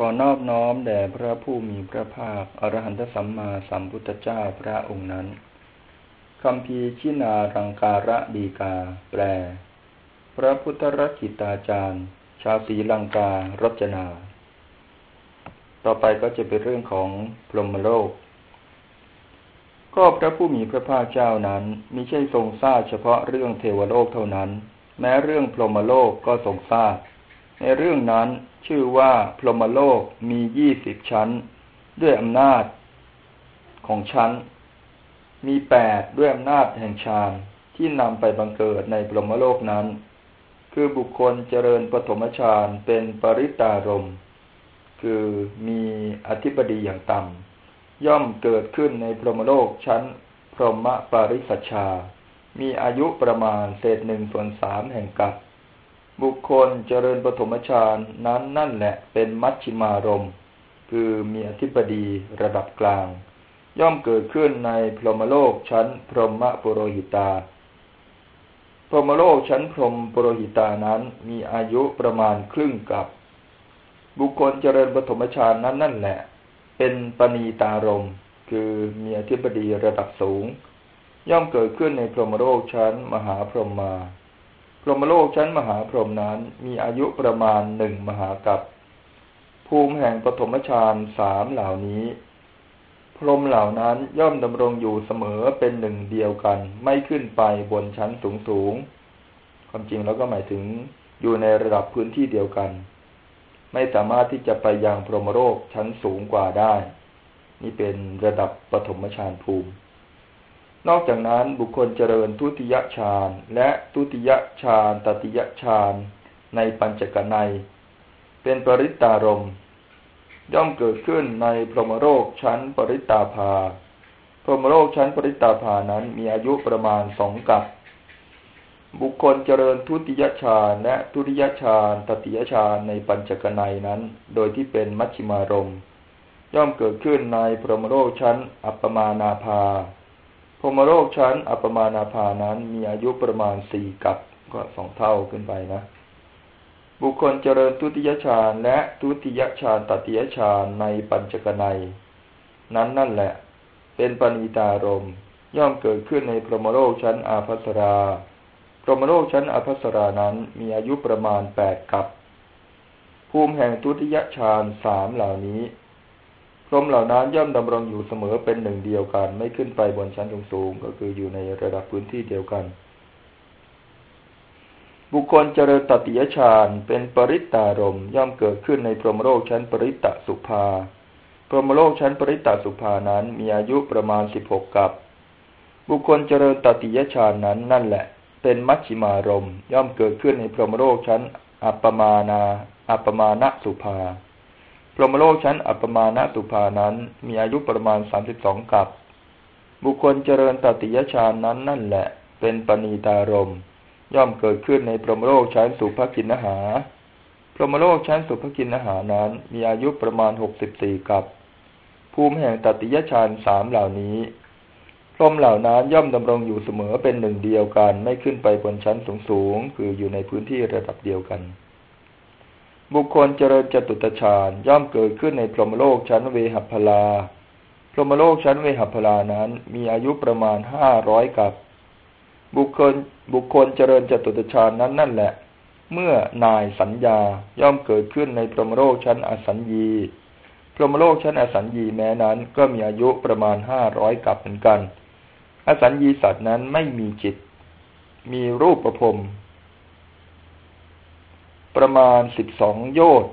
ขอนอบน้อมแด่พระผู้มีพระภาค อรหันตสัมมาสัมพุทธเจ้าพระองค์นั้นคำพีชินารังการะดีกา แปล พระพุทธรักิตาจารย์ ชาวศรีลังการจนา ต่อไปก็จะเป็นเรื่องของพรหมโลก ก็พระผู้มีพระภาคเจ้านั้นมิใช่ทรงทราบเฉพาะเรื่องเทวโลกเท่านั้น แม้เรื่องพรหมโลกก็ทรงทราบในเรื่องนั้น ชื่อว่าพรหมโลกมียี่สิบชั้น ด้วยอำนาจของชั้น มีแปดด้วยอำนาจแห่งฌานที่นำไปบังเกิดในพรหมโลกนั้น คือบุคคลเจริญปฐมฌานเป็นปริตารมคือมีอธิบดีอย่างต่ำย่อมเกิดขึ้นในพรหมโลกชั้น พรหมปริสัชชา มีอายุประมาณเศษหนึ่งส่วนสามแห่งกับ บุคคลเจริญปฐมฌานนั้นนั่นแหละเป็นมัชชิมารมคือมีอธิบดีระดับกลาง ย่อมเกิดขึ้นในพรหมโลกชั้นพรหมปุโรหิตา พรหมโลกชั้นพรหมปุโรหิตานั้นมีอายุประมาณครึ่งกับ บุคคลเจริญปฐมฌานนั้นนั่นแหละ เป็นปณีตารมคือมีอธิบดีระดับสูง ย่อมเกิดขึ้นในพรหมโลกชั้นมหาพรหมา พรหมโลกชั้นมหาพรหมนั้นมีอายุประมาณหนึ่งมหากัปภูมิแห่งปฐมฌานสามเหล่านี้ พรหมเหล่านั้นย่อมดำรงอยู่เสมอเป็นหนึ่งเดียวกัน ไม่ขึ้นไปบนชั้นสูงสูงความจริงแล้วก็หมายถึงอยู่ในระดับพื้นที่เดียวกัน ไม่สามารถที่จะไปยังพรหมโลกชั้นสูงกว่าได้ นี่เป็นระดับปฐมฌานภูมิ นอกจากนั้นบุคคลเจริญทุติยฌานและทุติยฌานตติยฌานในปัญจกนัย เป็นปริตตารมย่อมเกิดขึ้นในพรหมโลกชั้นปริตาภา พรหมโลกชั้นปริตาภานั้นมีอายุประมาณสองกับ บุคคลเจริญทุติยฌานและทุติยฌานตติยฌานในปัญจกนัยนั้น โดยที่เป็นมัชฌิมารมย่อมเกิดขึ้นในพรหมโลกชั้นอัปปมานาภา พรมโรคชั้นอัปมานาภานั้นมีอายุประมาณสี่กับก็สองเท่าขึ้นไปนะ บุคคลเจริญทุติยฌานและทุติยฌานตติยฌานในปัญจกนัย นั้นนั่นแหละ เป็นปณิตารมย่อมเกิดขึ้นในพรหมโลกชั้นอาภัสรา พรหมโลกชั้นอาภัสรานั้นมีอายุประมาณแปดกับ ภูมิแห่งทุติยฌานสามเหล่านี้ พรมเหล่านั้นย่อมดำรงอยู่เสมอเป็นหนึ่งเดียวกัน ไม่ขึ้นไปบนชั้นสูงก็คืออยู่ในระดับพื้นที่เดียวกัน บุคคลเจริญตติยฌานเป็นปริตตารมย่อมเกิดขึ้นในพรหมโลกชั้นปริตตสุภา พรหมโลกชั้นปริตตสุภานั้นมีอายุประมาณสิบหกกับ บุคคลเจริญตติยฌานนั้นนั่นแหละ เป็นมัชชิมารมย่อมเกิดขึ้นในพรหมโลกชั้นอัปปมานาอัปปมาณสุภา พรหมโลกชั้นอัปมาณตุภานั้น มีอายุประมาณสามสิบสองกับ บุคคลเจริญตติยฌานนั้นนั่นแหละ เป็นปณีตารม ย่อมเกิดขึ้นในพรหมโลกชั้นสุภกินนหา พรหมโลกชั้นสุภกินนหานั้น มีอายุประมาณหกสิบสี่กับ ภูมิแห่งตติยฌานสามเหล่านี้ พรหมเหล่านั้นย่อมดำรงอยู่เสมอเป็นหนึ่งเดียวกัน ไม่ขึ้นไปบนชั้นสูงๆ คืออยู่ในพื้นที่ระดับเดียวกัน บุคคลเจริญจตุตฌานย่อมเกิดขึ้นในพรหมโลกชั้นเวหัพลา พรหมโลกชั้นเวหัพลานั้น มีอายุประมาณห้าร้อยกับ บุคคลบุคคลเจริญจตุตฌานนั้นนั่นแหละ เมื่อนายสัญญาย่อมเกิดขึ้นในพรหมโลกชั้นอสัญญี พรหมโลกชั้นอสัญญีแม้นั้นก็มีอายุประมาณห้าร้อยกับเหมือนกัน อสัญญีสัตว์นั้นไม่มีจิต มีรูปประพรม ประมาณสิบสองโยชน์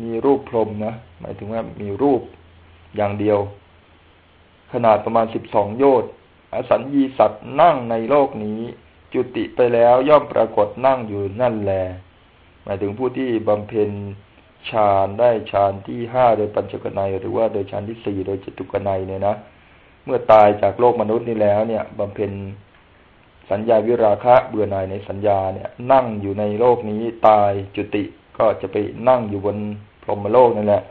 มีรูปพรมนะ หมายถึงว่ามีรูปอย่างเดียว ขนาดประมาณสิบสองโยชน์อสัญญีสัตว์นั่งในโลกนี้ จุติไปแล้วย่อมปรากฏนั่งอยู่นั่นแล หมายถึงผู้ที่บำเพ็ญฌานได้ฌานที่ห้าโดยปัญจกนัย หรือว่าโดยฌานที่สี่โดยจตุกนัยเนี่ยนะ เมื่อตายจากโลกมนุษย์นี้แล้วเนี่ยบำเพ็ญ สัญญาวิราคะเบื่อหน่ายในสัญญาเนี่ย นั่งอยู่ในโลกนี้ตายจุติก็จะไปนั่งอยู่บนพรหมโลกนั่นแหละ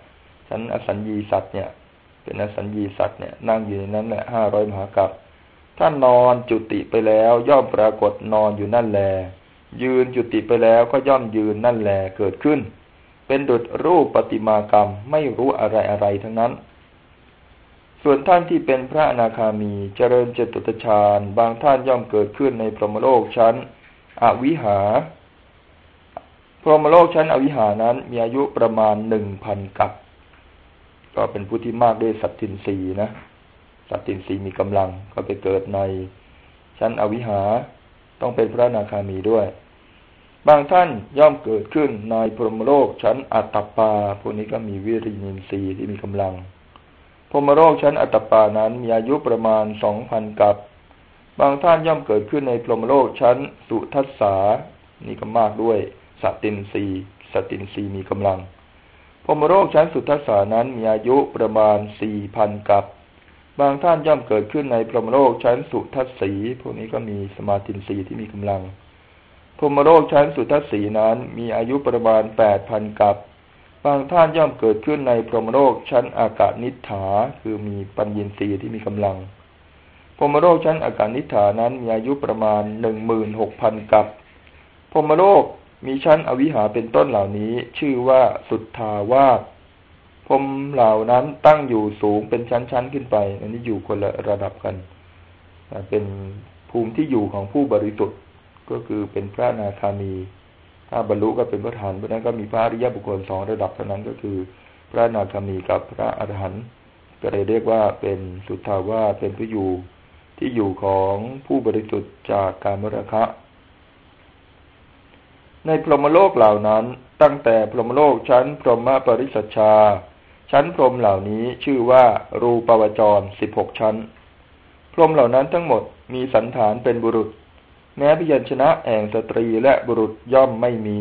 ฉันอสัญญีสัตว์เนี่ย เป็นอสัญญีสัตว์เนี่ยนั่งอยู่ในนั้นแหละห้าร้อยมหากัปถ้านอนจุติไปแล้วย่อมปรากฏนอนอยู่นั่นแล ยืนจุติไปแล้วก็ย่อมยืนนั่นแลเกิดขึ้นเเป็นดุจรูปปฏิมากรรมไม่รู้อะไรอะไรทั้งนั้น ส่วนท่านที่เป็นพระอนาคามีเจริญเจตุตฌานบางท่านย่อมเกิดขึ้นในพรหมโลกชั้น อวิหา พรหมโลกชั้นอวิหานั้นมีอายุประมาณหนึ่งพันกับ ก็เป็นผู้ที่มากด้วยสัตทินรีนะ สัตทินรีมีกำลังก็ไปเกิดในชั้นอวิหาต้องเป็นพระอนาคามีด้วย บางท่านย่อมเกิดขึ้นในพรหมโลกชั้นอัตตปาพวกนี้ก็มีวิริยินทรีย์ที่มีกำลัง พรมโลกชั้นอัตปานั้นมีอายุประมาณสองพันกับ บางท่านย่อมเกิดขึ้นในพรมโลกชั้นสุทัสสานี่ก็มากด้วยสตินรีสตินรีมีกำลังพรมโลกชั้นสุทัสสานั้นมีอายุประมาณสี่พันกับ บางท่านย่อมเกิดขึ้นในพรมโลกชั้นสุทัสสีพวกนี้ก็มีสมาตินรีที่มีกำลังพรมโลกชั้นสุทัศสีนั้นมีอายุประมาณแปดพันกับ บางท่านย่อมเกิดขึ้นในพรหมโลกชั้นอากาศนิฐาคือมีปัญญินทรีย์ที่มีกำลังพรหมโลกชั้นอากาศนิฐานั้นมีอายุประมาณหนึ่งหมื่นหกพันกับพรหมโลกมีชั้นอวิหาเป็นต้นเหล่านี้ ชื่อว่าสุทธาวาสพรมเหล่านั้นตั้งอยู่สูงเป็นชั้นๆขึ้นไป อันนี้อยู่คนละระดับกันเป็นภูมิที่อยู่ของผู้บริสุทธิ์ก็คือเป็นพระนาคามี ถ้าบรรลุก็เป็นพระฐานเพราะนั้นก็มีพระอริยบุคคลสองระดับเท่านั้นก็คือ พระนาคามีกับพระอรหันต์ก็เลยเรียกว่าเป็นสุทธาวาเป็นผู้อยู่ที่อยู่ของผู้บริสุทธิ์จากการมรคะในพรหมโลกเหล่านั้น ตั้งแต่พรหมโลกชั้นพรหมปริสัชชา ชั้นพรหมเหล่านี้ชื่อว่ารูปวจรสิบหกชั้น พรหมเหล่านั้นทั้งหมดมีสันฐานเป็นบุรุษ แม้พยัญชนะแห่งสตรีและบุรุษย่อมไม่มี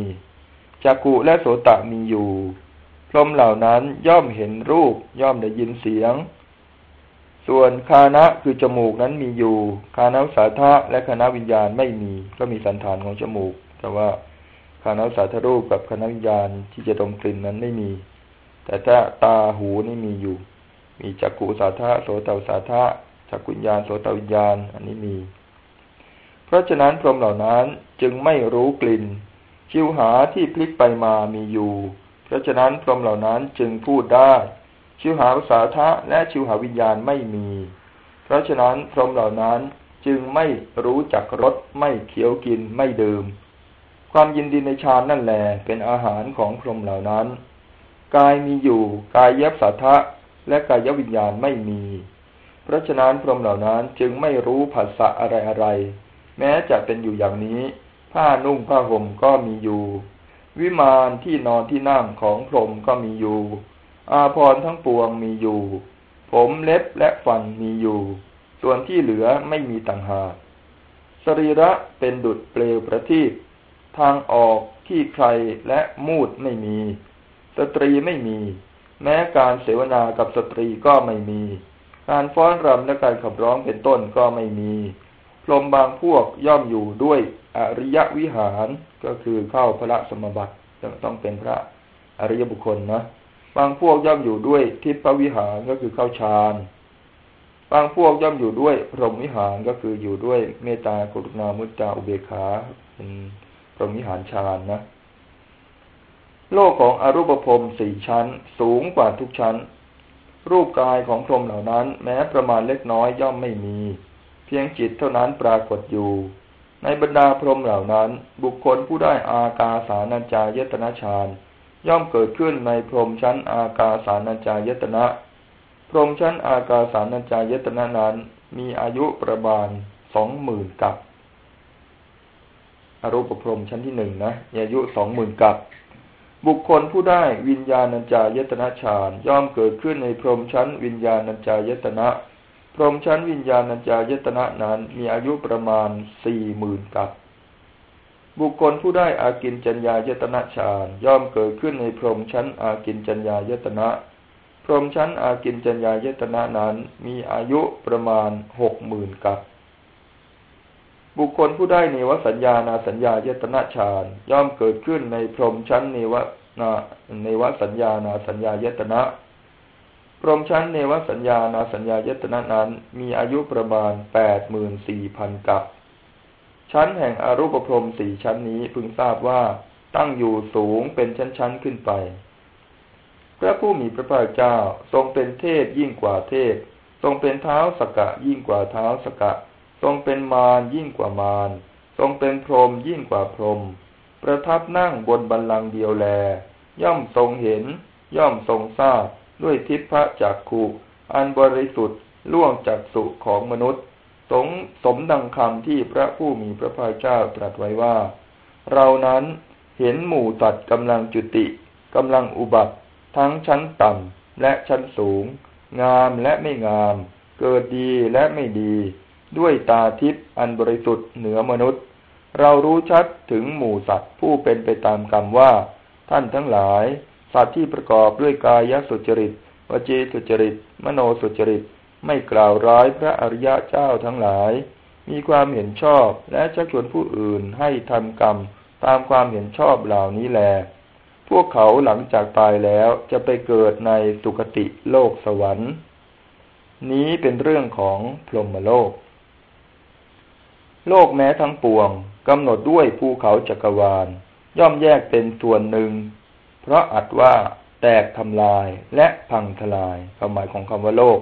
จักกุและโสตะมีอยู่ พรหมเหล่านั้นย่อมเห็นรูปย่อมได้ยินเสียง ส่วนคานะคือจมูกนั้นมีอยู่ คานาสาธะและคณะวิญญาณไม่มี ก็มีสันฐานของจมูก แต่ว่าคานาสาธรูปกับคณะวิญญาณที่จะดมกลิ่นนั้นไม่มี แต่ถ้าตาหูนี่มีอยู่ มีจักกุสาธะโสตสาธะจักกุญญาณโสตวิญญาณ อันนี้มี เพราะฉะนั้นพรหมเหล่านั้นจึงไม่รู้กลิ่น ชิวหาที่พลิกไปมามีอยู่ เพราะฉะนั้นพรหมเหล่านั้นจึงพูดได้ ชิวหาสาษาทะและชิวหาวิญญาณไม่มี เพราะฉะนั้นพรหมเหล่านั้นจึงไม่รู้จักรสไม่เคี้ยวกินไม่ดื่ม ความยินดีในฌานนั่นแหละเป็นอาหารของพรหมเหล่านั้น กายมีอยู่กายเย็บสาทะและกายวิญญาณไม่มี เพราะฉะนั้นพรหมเหล่านั้นจึงไม่รู้ภาษาอะไรอะไร แม้จะเป็นอยู่อย่างนี้ ผ้านุ่งผ้าห่มก็มีอยู่ วิมานที่นอนที่นั่งของพรหมก็มีอยู่ อาภรณ์ทั้งปวงมีอยู่ ผมเล็บและฟันมีอยู่ ส่วนที่เหลือไม่มีต่างหากสรีระเป็นดุจเปลวประทีปทางออกที่ใครและมูดไม่มี สตรีไม่มี แม้การเสวนากับสตรีก็ไม่มี การฟ้อนรำและการขับร้องเป็นต้นก็ไม่มี รมบางพวกย่อมอยู่ด้วยอริยวิหารก็คือเข้าพระสมบัติต้องเป็นพระอริยบุคคลนะบางพวกย่อมอยู่ด้วยทิพวิหารก็คือเข้าฌานบางพวกย่อมอยู่ด้วยพรหมวิหารก็คืออยู่ด้วยเมตตากรุณามุตตาอุเบกขาเป็นพรหมวิหารฌานนะโลกของอรูปภพสี่ชั้น สูงกว่าทุกชั้น รูปกายของพรหมเหล่านั้น แม้ประมาณเล็กน้อยย่อมไม่มี พียงจิตเท่านั้นปรากฏอยู่ ในบรรดาพรหมเหล่านั้น บุคคลผู้ได้อากาสานัญจายตนะฌานย่อมเกิดขึ้นในพรหมชั้นอากาสานัญจายตนะ พรหมชั้นอากาสานัญจายตนะนั้น มีอายุประมาณสองหมื่นกับอรูปพรหมชั้นที่หนึ่งนะอายุสองหมื่นกับ บุคคลผู้ได้วิญญาณัญจายตนะฌานย่อมเกิดขึ้นในพรหมชั้นวิญญาณัญจายตนะ พรหมชั้นวิญญาณัญจายตนะนั้นมีอายุประมาณสี่หมื่นกับบุคคลผู้ได้อากินจัญญายตนะฌานย่อมเกิดขึ้นในพรหมชั้นอากินจัญญายตนะ พรหมชั้นอากินจัญญายตนะนั้นมีอายุประมาณหกหมื่นกับบุคคลผู้ได้เนวสัญญานาสัญญายตนะฌานย่อมเกิดขึ้นในพรหมชั้นเนวนาเนวสัญญานาสัญญายตนะ พรหมชั้นเนวสัญญานาสัญญายตนะนั้น มีอายุประมาณแปดหมื่นสี่พันกับ ชั้นแห่งอรูปพรหมสี่ชั้นนี้พึงทราบว่าตั้งอยู่สูงเป็นชั้นๆขึ้นไป พระผู้มีพระภาคเจ้าทรงเป็นเทพยิ่งกว่าเทพ ทรงเป็นเท้าสกะยิ่งกว่าเท้าสกะ ทรงเป็นมารยิ่งกว่ามารทรงเป็นพรหมยิ่งกว่าพรหมประทับนั่งบนบัลลังก์เดียวแล ย่อมทรงเห็น ย่อมทรงทราบ ด้วยทิพะจักขุอันบริสุทธิ์ล่วงจากสุของมนุษย์ สงสมดังคำที่พระผู้มีพระภาคเจ้าตรัสไว้ว่า เรานั้นเห็นหมู่ตัดกำลังจุติกำลังอุบัติ ทั้งชั้นต่ำและชั้นสูง งามและไม่งาม เกิดดีและไม่ดี ด้วยตาทิพย์อันบริสุทธิ์เหนือมนุษย์ เรารู้ชัดถึงหมู่สัตว์ผู้เป็นไปตามกรรมว่า ท่านทั้งหลาย สัตว์ที่ประกอบด้วยกายสุจริตวจีสุจริต มโนสุจริต ไม่กล่าวร้ายพระอริยะเจ้าทั้งหลาย มีความเห็นชอบและชักชวนผู้อื่นให้ทำกรรมตามความเห็นชอบเหล่านี้แล พวกเขาหลังจากตายแล้วจะไปเกิดในสุคติโลกสวรรค์ นี้เป็นเรื่องของพรหมโลก โลกแม้ทั้งปวงกำหนดด้วยภูเขาจักรวาล ย่อมแยกเป็นส่วนหนึ่ง ราะอัดว่าแตกทำลายและพังทลายความหมายของคำว่าโลก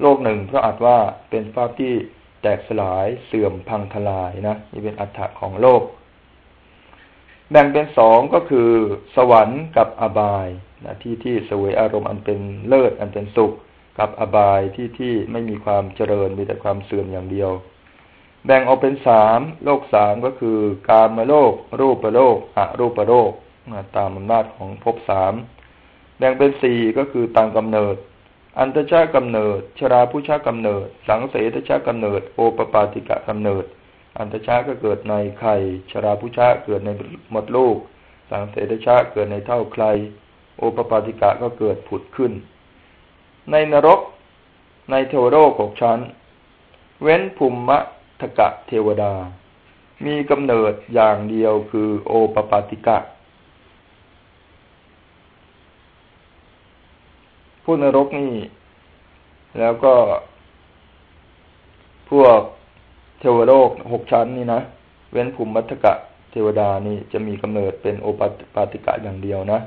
โลกหนึ่งเพราะอาจว่าเป็นภาพที่แตกสลายเสื่อมพังทลายนะนี่เป็นอัฏฐะของโลก แบ่งเป็นสองก็คือ สวรรค์กับอบายนะที่ที่สวยอารมณ์อันเป็นเลิศอันเป็นสุข กับอบายที่ที่ไม่มีความเจริญมีแต่ความเสื่อมอย่างเดียว แบ่งออกเป็นสามโลกสามก็คือกามโลก รูปโลกอรูปโลก ตามอำนาจของภพสามแบ่งเป็นสี่ก็คือตามกำเนิด อันตชากำเนิด ชราผู้ชากำเนิด สังเสตชากำเนิด โอปปาติกะกำเนิด อันตชาก็เกิดในไข่ ชราผู้ชาเกิดในหมดลูก สังเสตชาเกิดในเท่าใคร โอปปาติกะก็เกิดผุดขึ้น ในนรก ในเทวโลกหกชั้น เว้นภูมิมะทกะเทวดา มีกำเนิดอย่างเดียวคือโอปปาติกะ ผู้นรกนี่ แล้วก็ พวกเทวโลกหกชั้นนี่นะ เว้นภูมิมัทกะเทวดานี่จะมีกำเนิดเป็นโอปปาติกะอย่างเดียวนะ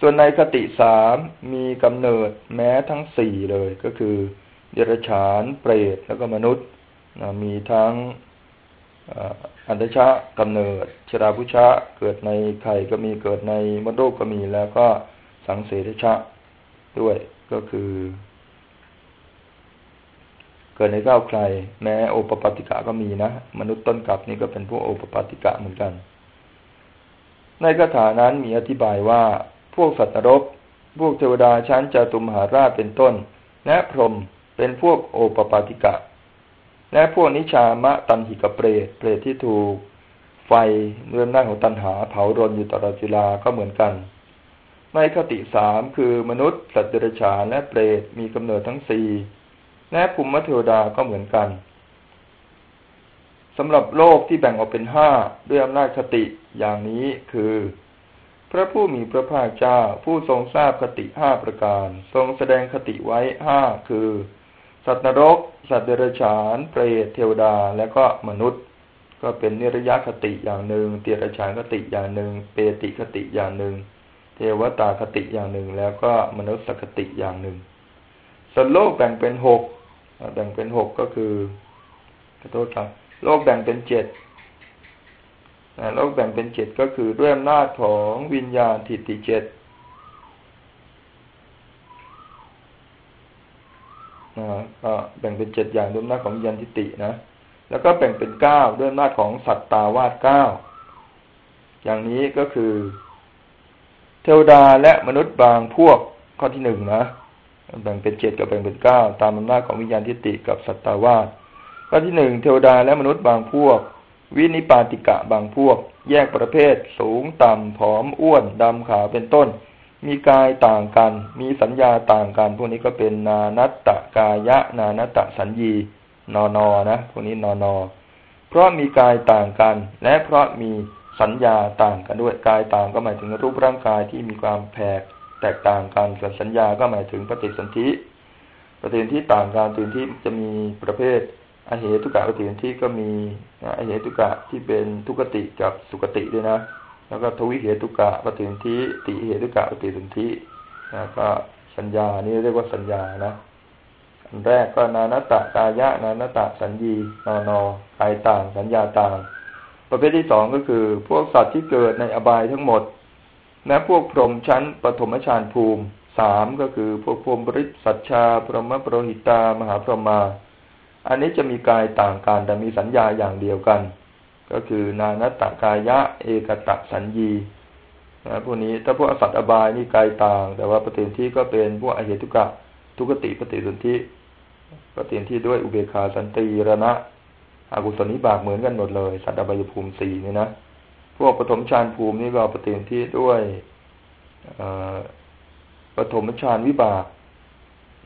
ส่วนในคติสามมีกำเนิดแม้ทั้งสี่เลยก็คือ เดรัจฉานเปรตแล้วก็มนุษย์มีทั้งอันตชะกำเนิด ชราพุชะ เกิดในไข่ก็มีเกิดในมดลูกก็มีแล้วก็สังเสริชะ ด้วย ก็คือ เกิดในเก้าใคร แม้โอปปาติกะก็มีนะมนุษย์ต้นกับนี่ก็เป็นพวกโอปปาติกะเหมือนกัน ในคาถานั้นมีอธิบายว่าพวกสัตว์นรก พวกเทวดาชั้นจตุมหาราชเป็นต้น และพรหมเป็นพวกโอปปาติกะ และพวกนิชามะตันหิกเปรตเปรตที่ถูกไฟเรื่อหน้าของตันหาเผารนอยู่ตลอดเวลาก็เหมือนกัน ในคติสามคือมนุษย์สัตว์เดรัจฉานและเปรตมีกำเนิดทั้งสี่และภูมิเทวดาก็เหมือนกันสำหรับโลกที่แบ่งออกเป็นห้าด้วยอำนาจคติอย่างนี้คือ พระผู้มีพระภาคเจ้าผู้ทรงทราบคติห้าประการ ทรงแสดงคติไว้ห้าคือ สัตว์นรก สัตว์เดรัจฉาน เปรตเทวดาและก็มนุษย์ ก็เป็นนิรยะคติอย่างหนึ่งเตียรฉานคติอย่างหนึ่ง เปติคติอย่างหนึ่ง ทวตาคติอย่างหนึ่ง แล้วก็มนุษย์สคติอย่างหนึ่งส่วนโลกแบ่งเป็นหกแบ่งเป็นหกก็คือขอโทษครับ โลกแบ่งเป็นเจ็ดโลกแบ่งเป็นเจ็ดก็คือด้วยอำนาจของวิญญาณทิฏฐิเจ็ดก็แบ่งเป็นเจ็ดอย่างด้วยอำนาจของวิญญาณทิฏฐินะ แล้วก็แบ่งเป็นเก้าด้วยอำนาจของสัตตาวาสเก้าอย่างนี้ก็คือ เทวดาและมนุษย์บางพวกข้อที่หนึ่งนะแบ่งเป็นเจ็ดกับแบ่งเป็นเก้าตามอำนาจของวิญญาณทิฏฐิกับสัตตาวาสข้อที่หนึ่งเทวดาและมนุษย์บางพวก วินิปาติกะบางพวก แยกประเภท สูงต่ำผอมอ้วนดำขาวเป็นต้น มีกายต่างกัน มีสัญญาต่างกัน พวกนี้ก็เป็นนานัตตะกายะ นานัตตะสัญญีนอนอนะพวกนี้นอนอเพราะมีกายต่างกัน และเพราะมี สัญญาต่างกันด้วยกายต่างก็หมายถึงรูปร่างกายที่มีความแผกแตกต่างกันส่วนสัญญาก็หมายถึงปฏิสนธิปฏิสนธิต่างกันปฏิสนธิจะมีประเภทอเหตุกะปฏิสนธิก็มีอเหตุกะที่เป็นทุกติกับสุกติด้วยนะ แล้วก็ทวิเหตุกะปฏิสนธิติเหตุกะปฏิสนธินะก็สัญญานี่เรียกว่าสัญญานะอันแรกก็นานตะกายะนานตะสัญญีนอนอกายต่างสัญญาต่าง ประเภทที่สองก็คือ พวกสัตว์ที่เกิดในอบายทั้งหมดนะพวกพรหมชั้นปฐมฌานภูมิสามก็คือพวกพรหมบริสัชชา พรหมปรหิตา มหาพรหมา อันนี้จะมีกายต่างกันแต่มีสัญญาอย่างเดียวกัน ก็คือนานัตกายะ เอกตะสัญญีนะพวกนี้ถ้าพวกอสัตว์อบายนี่กายต่าง แต่ว่าปฏิทิก็เป็นพวกอเหตุกะทุกติปฏิสนธิปฏิทิด้วยอุเบกขาสันติรณะ อากุศลนิบากเหมือนกันหมดเลย สัตว์อบายภูมิสี่นี่นะ พวกปฐมฌานภูมินี่ก็ปฏิทิด้วยปฐมฌานวิบาก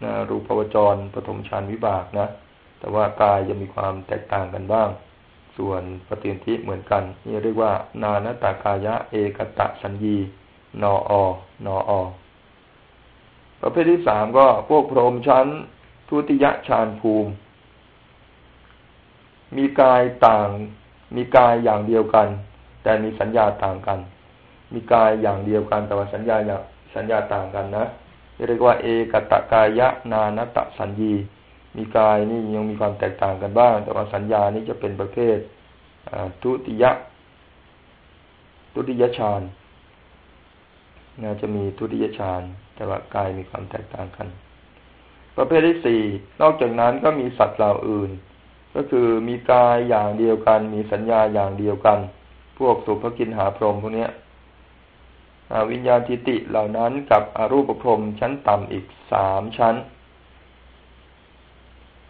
นะรูปวจรปฐมฌานวิบากนะ แต่ว่ากายจะมีความแตกต่างกันบ้าง ส่วนปฏิทิเหมือนกัน นี่เรียกว่า นานตากายะ เอกตะสัญญี นออนออประเภทที่สามก็พวกพรหมชั้นทุติยฌานภูมิ มีกายต่าง มีกายอย่างเดียวกัน แต่มีสัญญาต่างกัน มีกายอย่างเดียวกัน แต่ว่าสัญญาอย่างสัญญาต่างกันนะเรียกว่าเอกตะกายะนานตะสัญญี มีกายนี่ยังมีความแตกต่างกันบ้าง แต่ว่าสัญญานี้จะเป็นประเภททุติยะทุติยฌานน่าจะมีทุติยฌานแต่ว่ากายมีความแตกต่างกัน ประเภทที่สี่นอกจากนั้นก็มีสัตว์เหล่าอื่น ก็คือมีกายอย่างเดียวกัน มีสัญญาอย่างเดียวกัน พวกสุภกินหาพรหมพวกนี้วิญญาณทิติเหล่านั้นกับอรูปพรหมชั้นต่ำอีกสามชั้น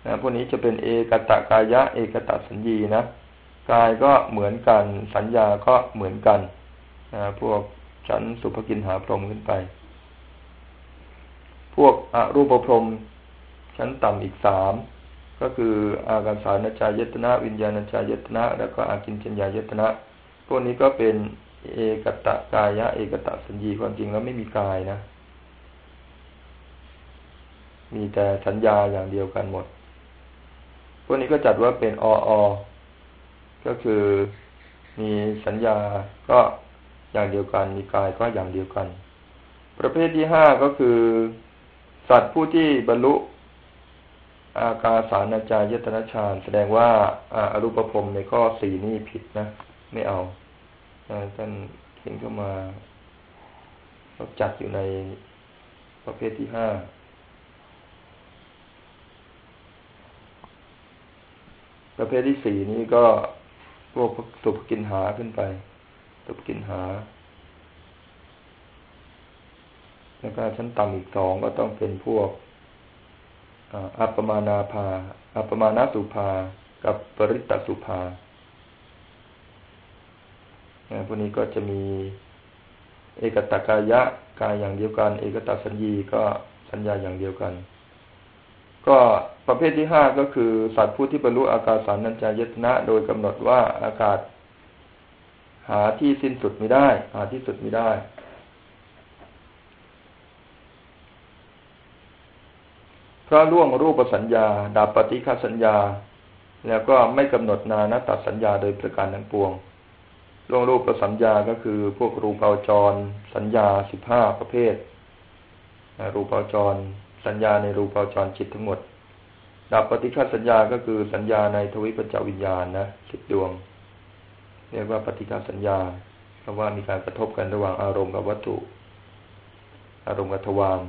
นะพวกนี้จะเป็นเอกตะกายะ เอกตะสัญญีนะกายก็เหมือนกัน สัญญาก็เหมือนกันนะพวกชั้นสุภกินหาพรหมขึ้นไป พวกอรูปพรหมชั้นต่ำอีกสาม ก็คืออาการสารนจายตนะ วิญญาณจายตนะ แล้วก็อากินจัญญายตนะ พวกนี้ก็เป็นเอกตะกายะ เอกตะสัญญีความจริงแล้วไม่มีกายนะ มีแต่สัญญาอย่างเดียวกันหมด พวกนี้ก็จัดว่าเป็นออ ก็คือมีสัญญาก็อย่างเดียวกัน มีกายก็อย่างเดียวกัน ประเภทที่ห้าก็คือ สัตว์ผู้ที่บรรลุ อากาสานาจายตนะฌานแสดงว่าอารูปภพในข้อสี่นี่ผิดนะ ไม่เอาท่านเขียนเข้ามาเราจัดอยู่ในประเภทที่ห้าประเภทที่สี่นี้ก็พวกสุภกินหาขึ้นไป สุภกินหา แล้วก็ชั้นต่ำอีกสองก็ต้องเป็นพวก อัปปมานาภา อัปปมานาสุภา กับปริตตสุภาพวกนี้ก็จะมี เอกตกายะกายอย่างเดียวกัน เอกตสัญญีก็สัญญาอย่างเดียวกัน ก็ประเภทที่ห้าก็คือ สัตว์ผู้ที่บรรลุอากาศสารนัญจายตนะ โดยกำหนดว่าอากาศ หาที่สิ้นสุดไม่ได้ หาที่สุดไม่ได้ เพ ราะล่วงรูปสัญญาดาบปฏิฆาสัญญา แล้วก็ไม่กำหนดนานัตสัญญาโดยประการทั้งปวงล่วงรูปสัญญาก็คือ พวกรูปเอาจร สัญญาสิบห้าประเภท รูปเอาจร สัญญาในรูปเอาจรจิตทั้งหมด ดับปฏิฆาสัญญาก็คือสัญญาในทวิปัญจวิญญาณนะสิบดวง เรียกว่าปฏิฆาสัญญาเพราะว่ามีการกระทบกันระหว่างอารมณ์กับวัตถุ อารมณ์กับทวาร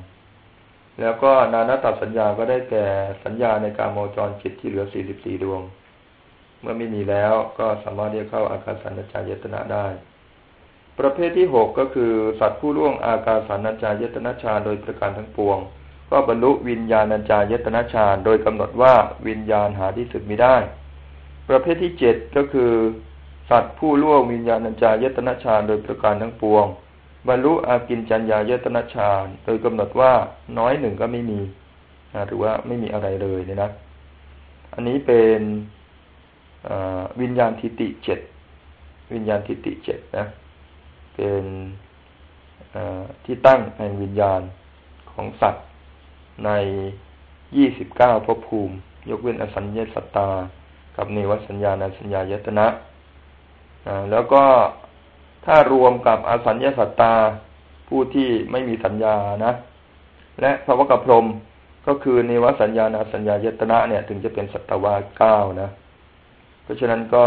แล้วก็นานาตัดสัญญาก็ได้แก่สัญญาในการโมจรจิตที่เหลือสี่สิบสี่ดวง เมื่อไม่มีแล้วก็สามารถเรียกเข้าอากาสัญจายตนะได้ ประเภทที่หกก็คือ สัตว์ผู้ล่วงอากาสัญจายตนะฌานโดยประการทั้งปวง ก็บรรลุวิญญาณัญจายตนะฌานโดยกำหนดว่าวิญญาณหาที่สุดไม่ได้ ประเภทที่เจ็ดก็คือ สัตว์ผู้ล่วงวิญญาณัญจายตนะฌานโดยประการทั้งปวง บรรลุอากินจัญญายตนะฌานโดยกำหนดว่าน้อยหนึ่งก็ไม่มีหรือว่าไม่มีอะไรเลยเนี่ยนะ อันนี้เป็นวิญญาณทิติเจ็ดวิญญาณทิติเจ็ดนะ เป็นที่ตั้งแห่งวิญญาณของสัตว์ในยี่สิบเก้าภพภูมิ ยกเว้นอสัญญาสัตตา กับเนวสัญญาณสัญญายตนะแล้วก็ ถ้ารวมกับอสัญญาสัตตา ผู้ที่ไม่มีสัญญานะ และภาวะกับพรมก็คือเนวสัญญาณสัญญายตนะเนี่ย ถึงจะเป็นสัตวาเก้านะ เพราะฉะนั้นก็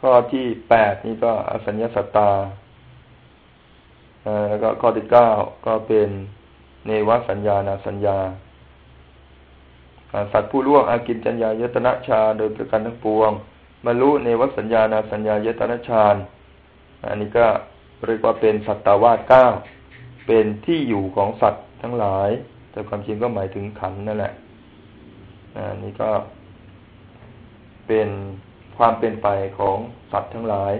ข้อที่แปดนี่ก็อสัญญาสัตตาแล้วก็ข้อที่เก้าก็เป็นเนวสัญญาณสัญญาสัตว์ผู้ล่วงอากินจัญญายตนะชาโดยประการทั้งปวงบรรลุเนวสัญญาณสัญญายตนะชา อันนี้ก็เรียกว่าเป็นสัตตวาสเก้าเป็นที่อยู่ของสัตว์ทั้งหลาย แต่ความจริงก็หมายถึงขันนั่นแหละอันนี้ก็เป็นความเป็นไปของสัตว์ทั้งหลาย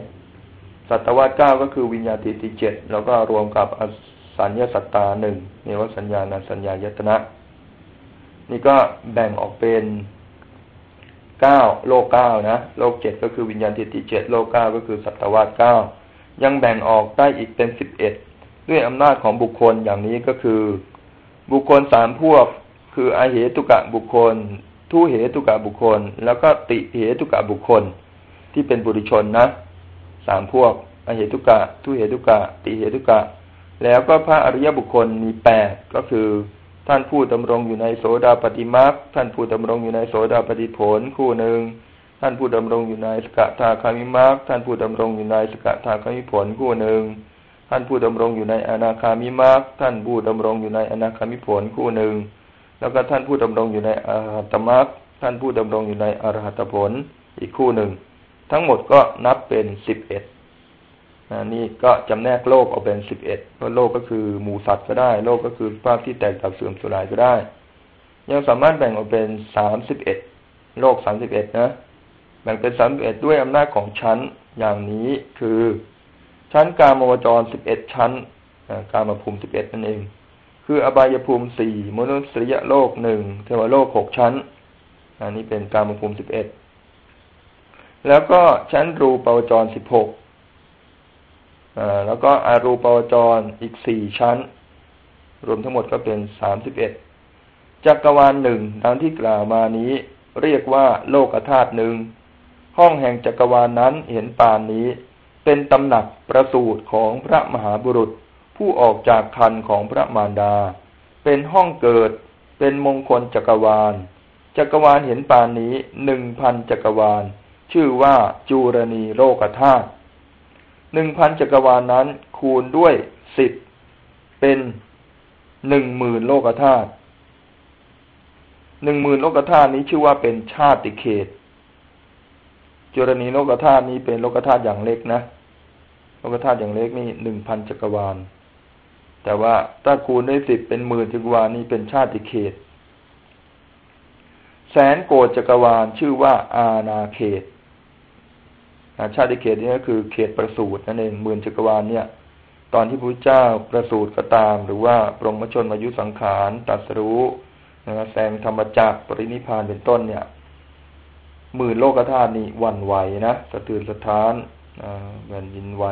สัตวาสเก้าก็คือวิญญาติติเจ็ดแล้วก็รวมกับอสัญญาสัตตาหนึ่งเนวสัญญาณสัญญายตนะ นี่ก็แบ่งออกเป็นเก้าโลกเก้านะ โลกเจ็ดก็คือวิญญาณทิฏฐิเจ็ดโลกเก้าก็คือสัตวาสเก้า ยังแบ่งออกได้อีกเป็นสิบเอ็ดด้วยอำนาจของบุคคลอย่างนี้ก็คือ บุคคลสามพวก คืออาเหตุกะบุคคล ทุเหตุกะบุคคล แล้วก็ติเหตุกะบุคคล ที่เป็นบุริชนนะสามพวกอาเหตุกะ ทุเหตุกะ ติเหตุกะ แล้วก็พระอริยบุคคลมีแปดก็คือท่านผู้ดำรงอยู่ในโสดาปฏิมักท่านผู้ดำรงอยู่ในโสดาปฏิผลคู่หนึ่ง ท่านผู้ดำรงอยู่ในสกทาคามิมักท่านผู้ดำรงอยู่ในสกทาคามิผลคู่หนึ่ง ท่านผู้ดำรงอยู่ในอนาคามิมักท่านผู้ดำรงอยู่ในอนาคามิผลคู่หนึ่ง แล้วก็ท่านผู้ดำรงอยู่ในอรหัตมักท่านผู้ดำรงอยู่ในอรหัตผลอีกคู่หนึ่ง ทั้งหมดก็นับเป็นสิบเอ็ดนี่ก็จำแนกโลกออกเป็นสิบเอ็ดเพราะโลกก็คือหมูสัตว์ก็ได้ โลกก็คือภาพที่แตกต่างเสื่อมสลายก็ได้ ยังสามารถแบ่งออกเป็นสามสิบเอ็ดโลกสามสิบเอ็ดนะ แบ่งเป็นสามสิบเอ็ดด้วยอำนาจของชั้นอย่างนี้คือ ชั้นกามวจรสิบเอ็ดชั้นกามภูมิสิบเอ็ดนั่นเอง คืออบายภูมิสี่มนุษยโลกหนึ่งเทวโลกหกชั้น อันนี้เป็นกามภูมิสิบเอ็ดแล้วก็ชั้นรูปวจรสิบหกแล้วก็อารูปวจรอีกสี่ชั้น รวมทั้งหมดก็เป็นสามสิบเอ็ดจักรวาลหนึ่งดังที่กล่าวมานี้ เรียกว่าโลกธาตุหนึ่ง ห้องแห่งจักรวาลนนั้นเห็นปานนี้ เป็นตำหนักประสูตรของพระมหาบุรุษ ผู้ออกจากคันของพระมารดา เป็นห้องเกิด เป็นมงคลจักรวาล จักรวาลเห็นปานนี้หนึ่งพันจักรวาล ชื่อว่าจูรณีโลกธาตุหนึ่งพันจักรวาลนั้นคูณด้วยสิบเป็นหนึ่งหมื่นโลกธาตุหนึ่งหมื่นโลกธาตุนี้ชื่อว่าเป็นชาติเขต จรณีโลกธาตุนี้เป็นโลกธาตุอย่างเล็กนะโลกธาตุอย่างเล็กนี่หนึ่งพันจักรวาล แต่ว่าถ้าคูณได้สิบเป็นหมื่นจักรวาลนี่เป็นชาติเขต แสนโกดจักรวาลชื่อว่าอาณาเขตชาติเขตนี้ก็คือเขตประสูตรนั่นเองหมื่นจักรวาลเนี่ย ตอนที่พระเจ้าประสูตรก็ตาม หรือว่าปรงมชนมายุสังขารตัดสรู้แสงธรรมจักรปรินิพานเป็นต้นเนี่ย หมื่นโลกธาตุนี้วันไหวนะสะเทือนสะท้านแผ่นดินไหว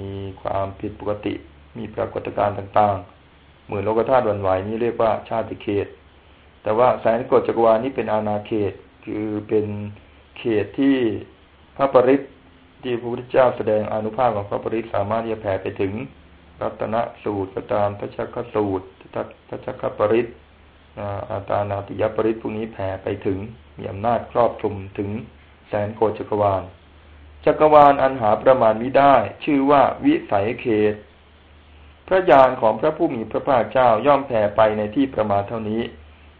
มีความผิดปกติ มีปรากฏการณ์ต่างๆหมื่นโลกธาตุวันไหวนี้เรียกว่าชาติเขต แต่ว่าแสนกฎจักรวาลนี้เป็นอาณาเขตคือเป็นเขตที่พระปริศที่พระพุทธเจ้าแสดงอนุภาพของพระปริศสามารถที่จะแผ่ไปถึงรัตนสูตรก็ตามพระชักสูตรพระชักปริศ อาตานาติยปริศพวกนี้แผ่ไปถึง มีอำนาจครอบคลุมถึงแสนโกจักรวาล จักรวาลอันหาประมาณมิได้ ชื่อว่าวิสัยเขต พระญาณของพระผู้มีพระภาคเจ้าย่อมแผ่ไปในที่ประมาณเท่านี้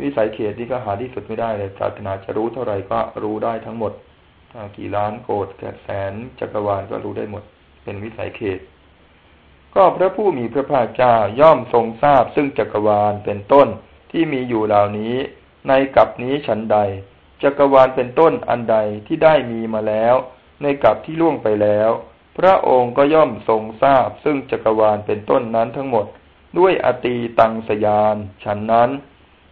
วิสัยเขตที่ก็หาที่สุดไม่ได้เลยปรารถนาจะรู้เท่าไหร่ก็รู้ได้ทั้งหมดกี่ล้านโกดแสนจักรวาลก็รู้ได้หมด เป็นวิสัยเขต ก็พระผู้มีพระภาคเจ้าย่อมทรงทราบซึ่งจักรวาลเป็นต้น ที่มีอยู่เหล่านี้ ในกับนี้ฉันใดจักรวาลเป็นต้นอันใดที่ได้มีมาแล้ว ในกับที่ล่วงไปแล้ว พระองค์ก็ย่อมทรงทราบ ซึ่งจักรวาลเป็นต้นนั้นทั้งหมด ด้วยอตีตังสยานฉันนั้น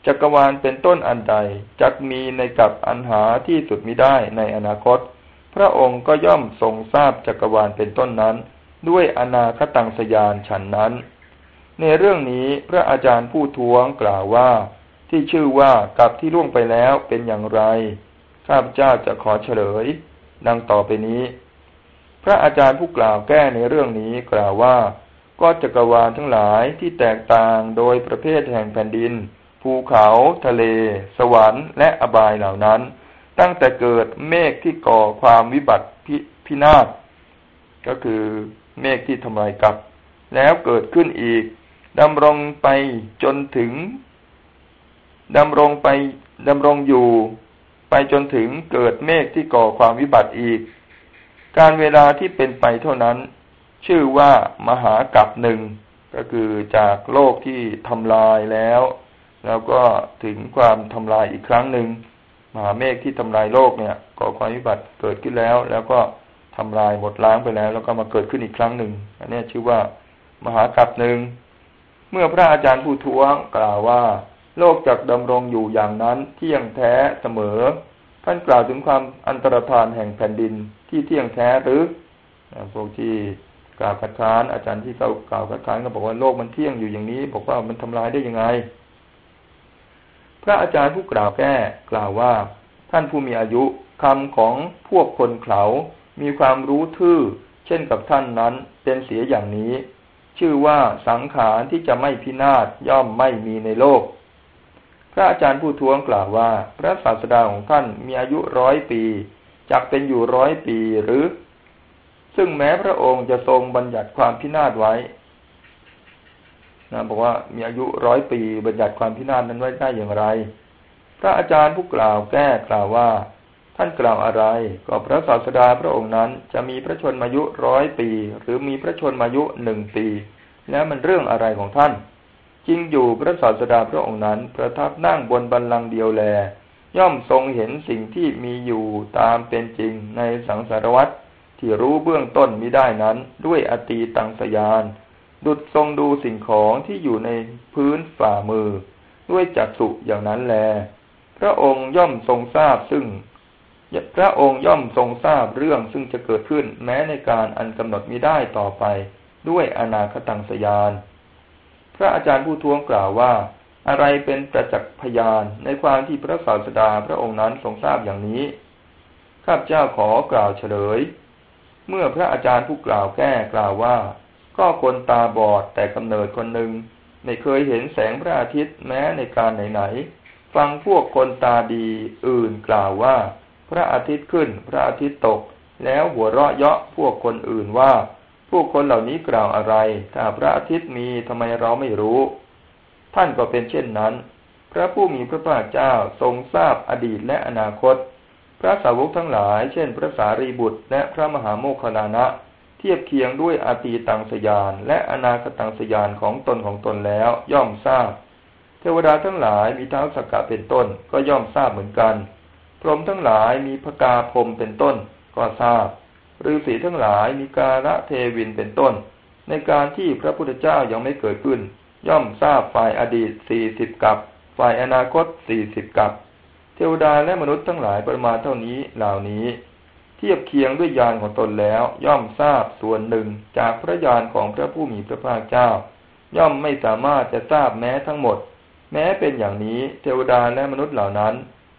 จักรวาลเป็นต้นอันใดจักมีในกับอันหาที่สุดมิได้ในอนาคต พระองค์ก็ย่อมทรงทราบจักรวาลเป็นต้นนั้น ด้วยอนาคตังสยานฉันนั้น ในเรื่องนี้พระอาจารย์ผู้ท้วงกล่าวว่า ที่ชื่อว่ากับที่ล่วงไปแล้วเป็นอย่างไร ข้าพเจ้าจะขอเฉลย ดังต่อไปนี้ พระอาจารย์ผู้กล่าวแก้ในเรื่องนี้กล่าวว่า ก็จักรวาลทั้งหลายที่แตกต่างโดยประเภทแห่งแผ่นดิน ภูเขา ทะเล สวรรค์และอบายเหล่านั้น ตั้งแต่เกิดเมฆที่ก่อความวิบัติพพินาศก็คือเมฆที่ทำลายกับ แล้วเกิดขึ้นอีก ดำรงไปจนถึงดำรงไปดำรงอยู่ ไปจนถึงเกิดเมฆที่ก่อความวิบัติอีก การเวลาที่เป็นไปเท่านั้น ชื่อว่ามหากับหนึ่งก็คือจากโลกที่ทำลายแล้ว แล้วก็ถึงความทำลายอีกครั้งหนึ่งมหาเมฆที่ทำลายโลกเนี่ย ก่อความวิบัติเกิดขึ้นแล้ว แล้วก็ทำลายหมดล้างไปแล้ว แล้วก็มาเกิดขึ้นอีกครั้งหนึ่งอันนี้ชื่อว่ามหากับหนึ่ง เมื่อพระอาจารย์ผู้ท้วงกล่าวว่า โลกจักดำรงอยู่อย่างนั้นเที่ยงแท้เสมอ ท่านกล่าวถึงความอันตรธานแห่งแผ่นดินที่เที่ยงแท้หรือพวกที่กล่าวคัดค้านอาจารย์ที่เขากล่าวคัดค้านก็บอกว่าโลกมันเที่ยงอยู่อย่างนี้ บอกว่ามันทำลายได้ยังไง พระอาจารย์ผู้กล่าวแก้กล่าวว่า ท่านผู้มีอายุคำของพวกคนเขามีความรู้ทื่อ เช่นกับท่านนั้นเป็นเสียอย่างนี้ ชื่อว่าสังขารที่จะไม่พินาศย่อมไม่มีในโลก พระอาจารย์ผู้ท้วงกล่าวว่า พระศาสดาของท่านมีอายุร้อยปีจักเป็นอยู่ร้อยปีหรือ ซึ่งแม้พระองค์จะทรงบัญญัติความพินาศไว้นะบอกว่ามีอายุร้อยปีบัญญัติความพินาศนั้นไว้ได้อย่างไร พระอาจารย์ผู้กล่าวแก้กล่าวว่า ท่านกล่าวอะไร ก็พระศาสดาพระองค์นั้นจะมีพระชนมายุร้อยปี หรือมีพระชนมายุหนึ่งปี แล้วมันเรื่องอะไรของท่าน จริงอยู่พระศาสดาพระองค์นั้น ประทับนั่งบนบันลังเดียวแล ย่อมทรงเห็นสิ่งที่มีอยู่ตามเป็นจริงในสังสารวัตรที่รู้เบื้องต้นมิได้นั้นด้วยอตีตังสยาน ดุดทรงดูสิ่งของที่อยู่ในพื้นฝ่ามือ ด้วยจักสุอย่างนั้นแล พระองค์ย่อมทรงทราบซึ่ง พระองค์ย่อมทรงทราบเรื่องซึ่งจะเกิดขึ้นแม้ในการอันกำหนดมิได้ต่อไปด้วยอนาคตังสยาน พระอาจารย์ผู้ท้วงกล่าวว่า อะไรเป็นประจักษ์พยานในความที่พระศาสดาพระองค์นั้นทรงทราบอย่างนี้ ข้าพเจ้าขอกล่าวเฉลย เมื่อพระอาจารย์ผู้กล่าวแก้กล่าวว่า ก็คนตาบอดแต่กำเนิดคนหนึ่งไม่เคยเห็นแสงพระอาทิตย์แม้ในการไหนๆฟังพวกคนตาดีอื่นกล่าวว่า พระอาทิตย์ขึ้น พระอาทิตย์ตก แล้วหัวเราะเยาะพวกคนอื่นว่า ผู้คนเหล่านี้กล่าวอะไร ถ้าพระอาทิตย์มีทำไมเราไม่รู้ ท่านก็เป็นเช่นนั้น พระผู้มีพระภาคเจ้าทรงทราบอดีตและอนาคต พระสาวกทั้งหลาย เช่น พระสารีบุตร และพระมหาโมคคลานะเทียบเคียงด้วยอาตีตังสยาน และอนาคตังสยานของตนของตนแล้วย่อมทราบ เทวดาทั้งหลายมีเท้าสกกะเป็นต้นก็ย่อมทราบเหมือนกัน รมทั้งหลายมีพกาพรมเป็นต้น ก็ทราบฤาษีทั้งหลายมีกาละเทวินเป็นต้น ในการที่พระพุทธเจ้ายังไม่เกิดขึ้น ย่อมทราบฝ่ายอดีตสี่สิบกับ ฝ่ายอนาคตสี่สิบกับ เทวดาและมนุษย์ทั้งหลายประมาณเท่านี้เหล่านี้ เทียบเคียงด้วยญาณของตนแล้ว ย่อมทราบส่วนหนึ่งจากพระญาณของพระผู้มีพระภาคเจ้า ย่อมไม่สามารถจะทราบแม้ทั้งหมด แม้เป็นอย่างนี้เทวดาและมนุษย์เหล่านั้น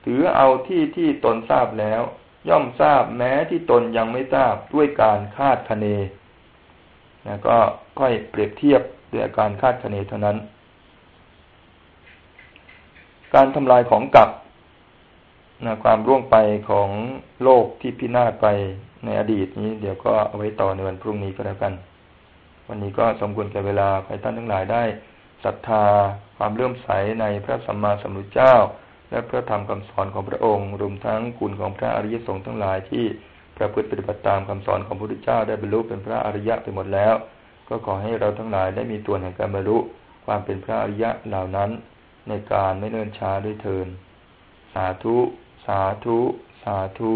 ถือเอาที่ที่ตนทราบแล้ว ย่อมทราบแม้ที่ตนยังไม่ทราบด้วยการคาดคะเนนะก็ค่อยเปรียบเทียบด้วยการคาดคะเนเท่านั้น การทำลายของกับนะความร่วงไปของโลกที่พินาศไปในอดีตนี้ เดี๋ยวก็เอาไว้ต่อในวันพรุ่งนี้ก็แล้วกัน วันนี้ก็สมควรแก่เวลาให้ท่านทั้งหลายได้ศรัทธาความเลื่อมใสในพระสัมมาสัมพุทธเจ้า และพระธรรมคำสอนของพระองค์รวมทั้งคุณของพระอริยสงฆ์ทั้งหลายที่ประพฤติปฏิบัติตามคำสอนของพระพุทธเจ้าได้บรรลุเป็นพระอริยะไปหมดแล้ว ก็ขอให้เราทั้งหลายได้มีตัวแห่งการบรรลุความเป็นพระอริยะเหล่านั้น ในการไม่เนิ่นช้าด้วยเทิน สาธุ สาธุ สาธุ